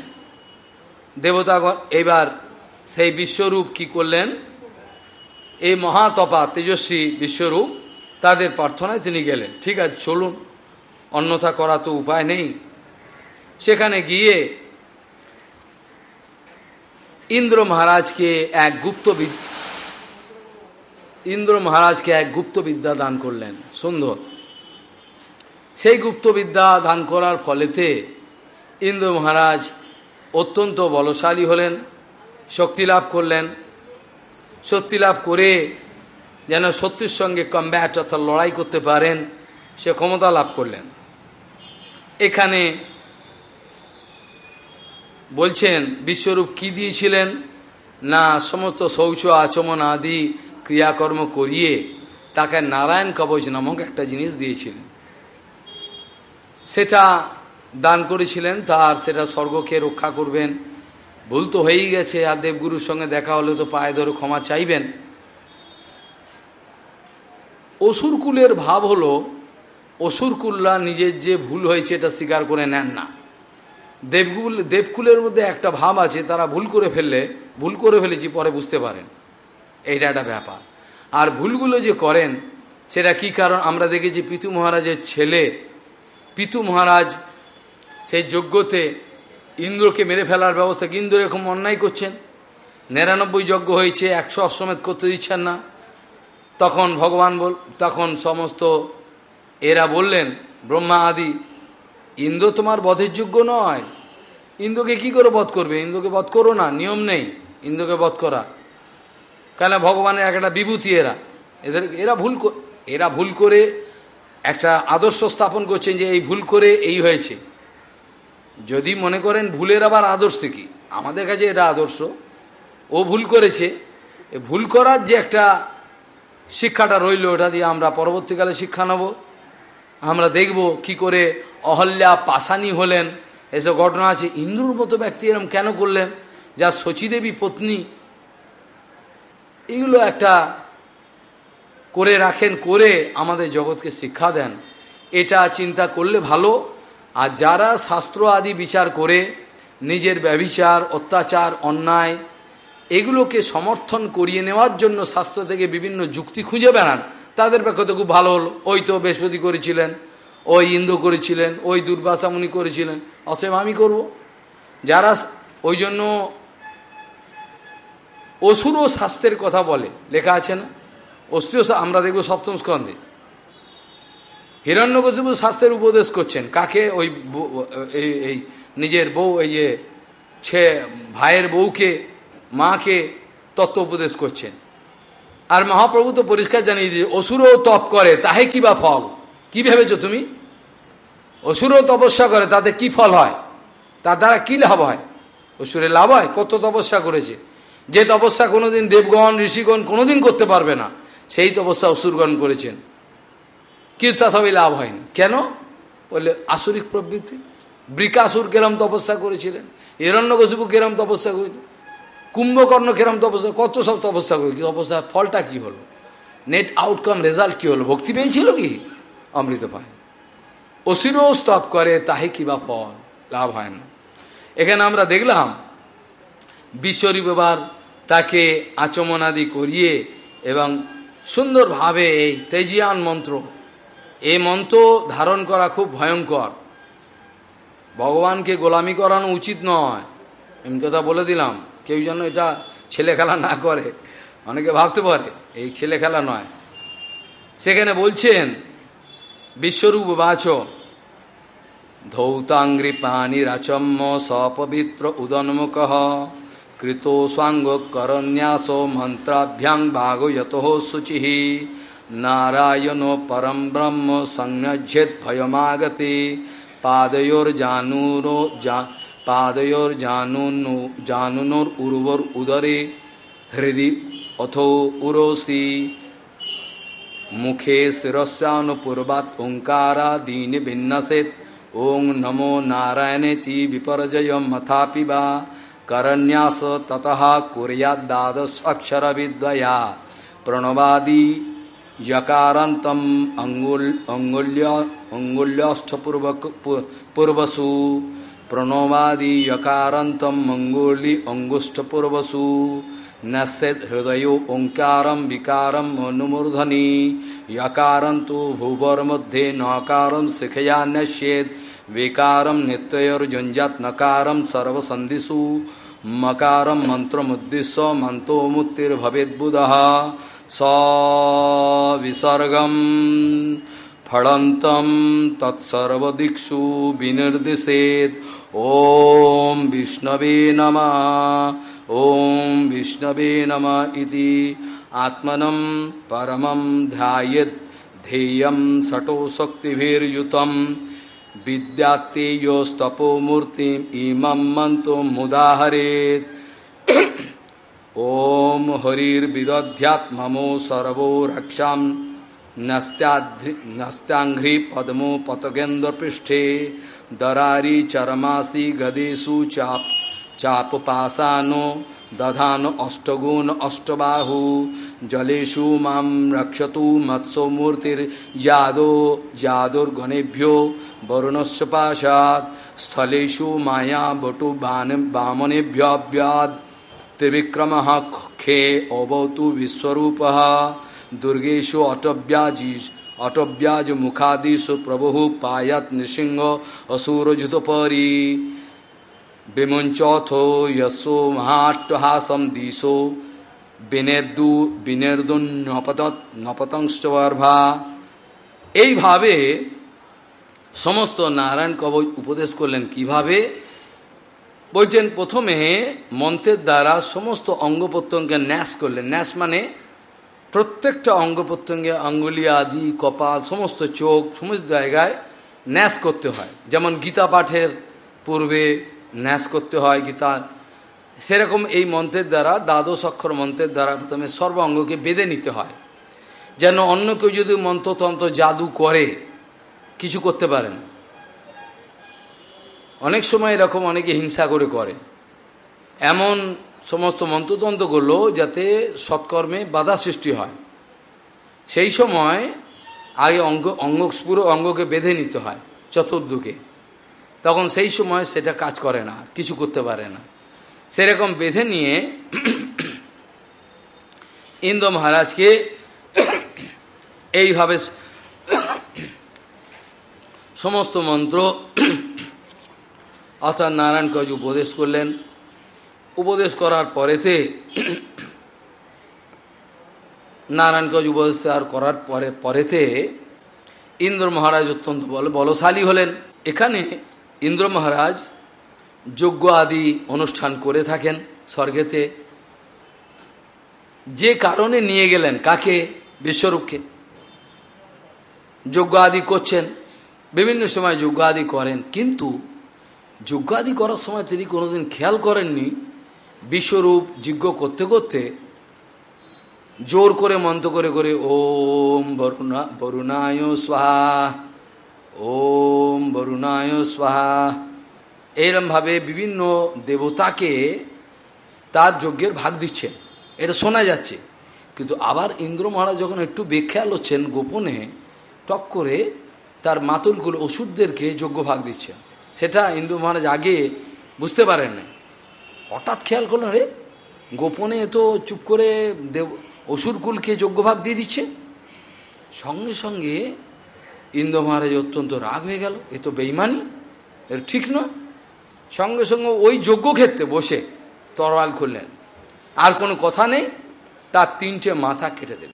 দেবতাগণ, এবার সেই বিশ্বরূপ কি করলেন? এই মহাতপা তেজস্বী বিশ্বরূপ তাদের প্রার্থনায় তিনি গেলেন। ঠিক আছে, চলুন, অন্যথা করা তো উপায় নেই। সেখানে গিয়ে ইন্দ্র মহারাজকে এক গুপ্ত ইন্দ্র মহারাজকে এক গুপ্ত বিদ্যা দান করলেন। সুন্দর। সেই গুপ্ত বিদ্যা দান করার ফলেতে ইন্দ্র মহারাজ অত্যন্ত বলশালী হলেন। শক্তি লাভ করলেন। শক্তি লাভ করে যেন শত্রুর সঙ্গে কম্ব্যাট অর্থাৎ লড়াই করতে পারেন, সে ক্ষমতা লাভ করলেন। এখানে বলছেন, বিশ্বরূপ কি দিয়েছিলেন? না, সমস্ত শৌচ, আচমন আদি ক্রিয়াকর্ম করিয়ে তাকে নারায়ণ কবচ নামক একটা জিনিস দিয়েছিলেন। সেটা দান করেছিলেন, তার সেটা স্বর্গকে রক্ষা করবেন। ভুল তো হয়েই গেছে, আর দেবগুরুর সঙ্গে দেখা হলে তো পায়ে ধরে ক্ষমা চাইবেন। অসুরকুলের ভাব হলো অসুরকুল্লা নিজের যে ভুল হয়েছে এটা স্বীকার করে নেন না। দেবকুল দেবকুলের মধ্যে একটা ভাব আছে, তারা ভুল করে ফেললে, ভুল করে ফেলেছি, পরে বুঝতে পারেন। এইটা একটা ব্যাপার। আর ভুলগুলো যে করেন, সেটা কি কারণ? আমরা দেখেছি পিতু মহারাজের ছেলে। পিতু মহারাজ সেই যজ্ঞতে ইন্দ্রকে মেরে ফেলার ব্যবস্থা ইন্দ্র এরকম অন্যায় করছেন? নিরানব্বই যজ্ঞ হয়েছে, একশো অশ্বমেধ করতে দিচ্ছেন না। তখন ভগবান বল, তখন সমস্ত এরা বললেন, ব্রহ্মা আদি ইন্দ্র তোমার বধের যোগ্য নয়। ইন্দ্রকে কি করে বধ করবে? ইন্দ্রকে বধ করো না, নিয়ম নেই ইন্দ্রকে বধ করা। কেন ভগবানের একটা বিভূতি এরা। এদের, এরা ভুল এরা ভুল করে একটা আদর্শ স্থাপন করছেন যে এই ভুল করে এই হয়েছে। যদি মনে করেন ভুলের আবার আদর্শ কি? আমাদের কাছে এটা আদর্শ। ও ভুল করেছে। ভুল করার যে একটা শিক্ষাটা রইল, ওটা দিয়ে আমরা পরবর্তীকালে শিক্ষা নেব। আমরা দেখব কি করে অহল্যা পাশানি হলেন। এসব ঘটনা আছে। ইন্দ্রর মতো ব্যক্তি এরম কেন করলেন? যা শচীদেবী পত্নী। এগুলো একটা করে রাখেন, করে আমাদের জগৎকে শিক্ষা দেন। এটা চিন্তা করলে ভালো। আর যারা শাস্ত্র আদি বিচার করে, নিজের ব্যবিচার অত্যাচার, অন্যায়, এগুলোকে সমর্থন করিয়ে নেওয়ার জন্য শাস্ত্র থেকে বিভিন্ন যুক্তি খুঁজে বেড়ান, তাদের পক্ষে তো খুব ভালো হলো। ওই তো বৃহস্পতি করেছিলেন, ওই ইন্দ্র করেছিলেন, ওই দুর্বাসামুনি করেছিলেন, অতএব আমি করব। যারা ওই জন্য অসুর ও শাস্ত্রের কথা বলে, লেখা আছে না? অস্ত্রীয় আমরা দেখব সপ্তম স্কন্ধে। হিরণ্যকশিপু শাস্ত্রের উপদেশ করছেন। কাকে? ওই এই নিজের বউ, এই যে ছে ভাইয়ের বউকে, মাকে তত্ত্ব উপদেশ করছেন। আর মহাপ্রভু তো পরিষ্কার জানিয়ে দিয়ে অসুরও তপ করে, তাহে কি বা ফল? কি ভেবেছ তুমি? অসুরও তপস্যা করে, তাতে কি ফল হয়? তার দ্বারা কি লাভ হয়? অসুরের লাভ হয়? কত তপস্যা করেছে? যে তপস্যা কোনোদিন দেবগণ, ঋষিগণ কোনোদিন করতে পারবে না, সেই তপস্যা অসুরগণ করেছেন। কিন্তু তথাপি লাভ হয়নি। কেন? বলে আসরিক প্রবৃত্তি। বৃকাসুর কেরম তপস্যা করেছিলেন। হিরণ্যকশিপু কেরম তপস্যা করেছিল কুম্ভকর্ণ কেরম তপস্যা, কত সব তপস্যা করে তপস্যা ফলটা কি হলো? নেট আউটকাম রেজাল্ট কি হলো? ভক্তি পেয়েছিল কি? অমৃত পায়। অসিরও স্তপ করে, তাহে কিবা ফল? লাভ হয় না। এখানে আমরা দেখলাম, বিশ্বরূপ তাকে আচমনাদি করিয়ে এবং সুন্দরভাবে এই তেজিয়ান মন্ত্র এই মন্ত্র ধারণ করা খুব ভয়ঙ্কর। ভগবানকে গোলামি করানো উচিত নয়। এমনি কথা বলে দিলাম, কেউ যেন এটা ছেলে খেলা না করে। অনেকে ভাবতে পারে, এই ছেলে খেলা নয়। সেখানে বলছেন, বিশ্বরূপ বাচ, ধৌতাঙ্গ্রি পানিরাচম্য সপবিত্র উদন্মুখ কৃত স্বাঙ্গ করন্যাস মন্ত্রাভ্যাং ভাগয়ত শুচি। নারায়ণ পরম ব্রহ্ম সংযেদ ভয়মাগতি পাদয়োর্জানুরো পাদয়োর্জানুনো জানুনোর উর্বর উদরে হৃদি অথো উরোসি মুখে শিরস্যানুপূর্বাৎ ওঙ্কারাদীনি ভিন্নসেত ওং নমো নারায়ণেতি বিপর্যয় মথাপি বা করন্যাস ততः কুর্যাদ্দাদশ অক্ষরবিদ্वया প্রণবাদি यकारतम अंगुल अंगुल्य अंगुल्यष्टपूर्वक पूर्वसु। प्रणोमादि यकारतम अंगुली अंगुष्टपूर्वसु नश्यत हृदय ओंकारम विकारम अनुमूर्धनि यकारं तो भुवर मध्ये नकारम शिखया नश्येद विकारम नित्यर्जुंजात नकारम सर्वसंधिषु मकारम मंत्रमुद्दिश्य मंत्रोमुत्तिर्भवेद बुध सविसर्गं फलन्तं तत्सर्वदिक्षु विनिर्दिशेत् ॐ विष्णवे नमः ॐ विष्णवे नमः इति आत्मनं परमं ध्यायेत् ध्येयं षटो शक्तिभिर्युतं विद्यात्तेयोस्तपोमूर्तिम् इमं मन्तो मुदाहरेत् ओम हरिर्विदध्यात्मो सर्वो रक्षा नस्त्याघ्री पद्मो पतगेन्द्रपृष्ठे दरारी चरमासी गदेशु चाप चापपाशानो दधान अष्टगुण अष्टबाहु जलेषु मां रक्षतु मत्सो मूर्तिर्यादो यादुर्गणेभ्यो वरुणस्य पाशात् स्थलेषु माया बटु वामनेभ्यव्याद् ত্রিবিক্রমঃ খে অবতু বিশ্বরূপঃ দুর্গেশু অটব্যাজি অটব্যাজ মুখাদিষু প্রভু পায়াত নৃসিংহ অসুরযুতপরি বিমঞ্চথো যশো মহাট্টহাসম দিশো বিনেদু বিনেদুন্নপত নপতংশর্ভা এইভাবে সমস্ত নারায়ণ কবচ উপদেশ করলেন কীভাবে? বলছেন, প্রথমে মন্ত্রের দ্বারা সমস্ত অঙ্গ প্রত্যঙ্গের ন্যাস করলেন ন্যাস মানে প্রত্যেকটা অঙ্গ প্রত্যঙ্গে আঙ্গুলি, আদি, কপাল, সমস্ত চোখ, সমস্ত জায়গায় ন্যাস করতে হয়। যেমন গীতা পাঠের পূর্বে ন্যাস করতে হয় গীতা। সেরকম এই মন্ত্রের দ্বারা, দ্বাদশ অক্ষর মন্ত্রের দ্বারা প্রথমে সর্ব অঙ্গকে বেঁধে নিতে হয়। যেন অন্য কেউ যদি মন্ত্রতন্ত্র জাদু করে, কিছু করতে পারে না। অনেক সময় এরকম অনেকে হিংসা করে করে। এমন সমস্ত মন্ত্রতন্ত্রগুলো যাতে সৎকর্মে বাধা সৃষ্টি হয়। সেই সময় আগে অঙ্গ অঙ্গ, পুরো অঙ্গকে বেঁধে নিতে হয় চতুর্দুকে। তখন সেই সময় সেটা কাজ করে না, কিছু করতে পারে না। সেরকম বেঁধে নিয়ে ইন্দ্র মহারাজকে এইভাবে সমস্ত মন্ত্র অর্থাৎ নারায়ণ কজ উপদেশ করলেন। উপদেশ করার পরেতে নারায়ণ কজ উপদেশ আর করার পরে, পরেতে ইন্দ্র মহারাজ অত্যন্ত বল, বলশালী হলেন। এখানে ইন্দ্র মহারাজ যজ্ঞ আদি অনুষ্ঠান করে থাকেন স্বর্গেতে। যে কারণে নিয়ে গেলেন, কাকে? বিশ্বরূপকে। যজ্ঞ আদি করছেন, বিভিন্ন সময় যজ্ঞ আদি করেন, কিন্তু যজ্ঞাদি করার সময় তিনি কোনোদিন খেয়াল করেননি, বিশ্বরূপ যজ্ঞ করতে করতে জোর করে মন্ত্র করে করে, ওম বরুণা, বরুণায় স্বাহা, ওম বরুণায় স্বাহা। এইরমভাবে বিভিন্ন দেবতাকে তার যজ্ঞের ভাগ দিচ্ছেন। এটা শোনা যাচ্ছে। কিন্তু আবার ইন্দ্র মহারাজ যখন একটু বেখেয়াল হচ্ছেন গোপনে, টক করে তার মাতুলগুলো ওষুধদেরকে যোগ্য ভাগ দিচ্ছেন। সেটা ইন্দু মহারাজ আগে বুঝতে পারেন না হঠাৎ খেয়াল করলেন রে গোপনে তো চুপ করে দেব অসুরকুলকে যজ্ঞভাগ দিয়ে দিচ্ছে। সঙ্গে সঙ্গে ইন্দ্র মহারাজ অত্যন্ত রাগ হয়ে গেল, এ তো বেইমানি এর ঠিক নয়। সঙ্গে সঙ্গে ওই যজ্ঞক্ষেত্রে বসে তরোয়াল খুললেন, আর কোনো কথা নেই? তার তিনটে মাথা কেটে দেবে